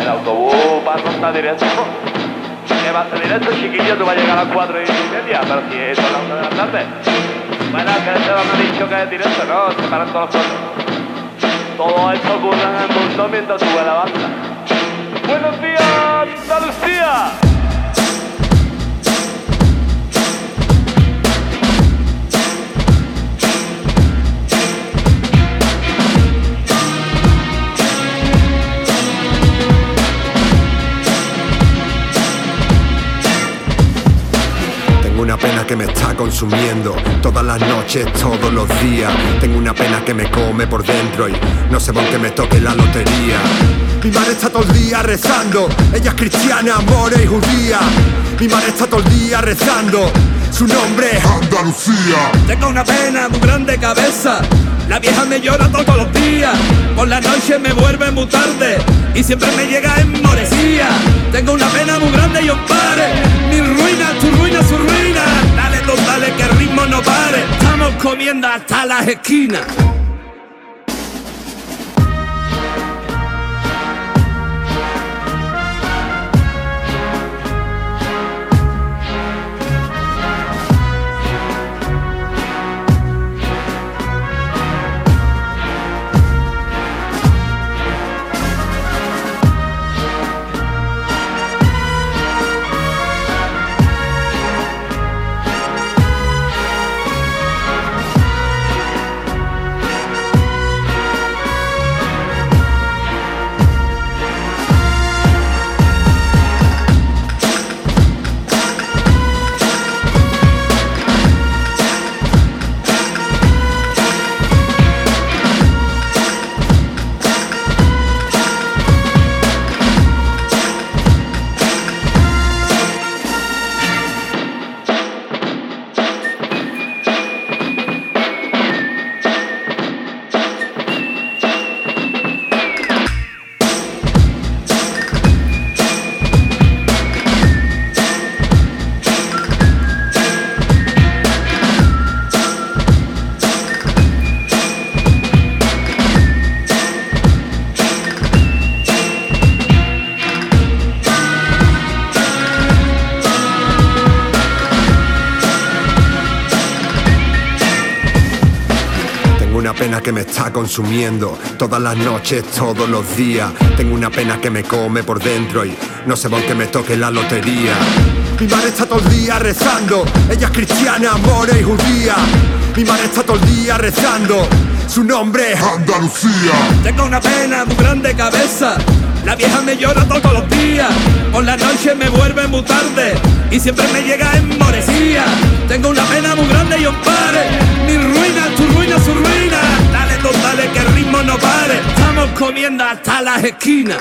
el autobús va a ronda directo. Que va a ser directo, chiquillo, tú vas a llegar a las 4 y media, pero si es a las 1 de la tarde. Bueno, que se me ha dicho que es directo, no, se paran todos los coches. Todo esto ocurre en el mundo mientras sube la banda. Buenos días, Andalucía. Una pena que me está consumiendo todas las noches, todos los días. Tengo una pena que me come por dentro y no sé por qué me toque la lotería. Mi madre está todo el día rezando, ella es cristiana, more y judía. Mi madre está todo el día rezando, su nombre es Andalucía. Tengo una pena muy grande cabeza. La vieja me llora todos los días. Por la noche me vuelve muy tarde. Y siempre me llega en morecía. Tengo una pena muy grande y os pare. Mi ruina, comiendo hasta las esquinas. Que me está consumiendo todas las noches, todos los días. Tengo una pena que me come por dentro y no sé por qué me toque la lotería. Mi madre está todo el día rezando, ella es cristiana, more y judía. Mi madre está todo el día rezando, su nombre es Andalucía. Tengo una pena muy grande cabeza. La vieja me llora todos los días. Por la noche me vuelve muy tarde. Y siempre me llega en morecía. Tengo una pena muy grande y os comiendo hasta las esquinas.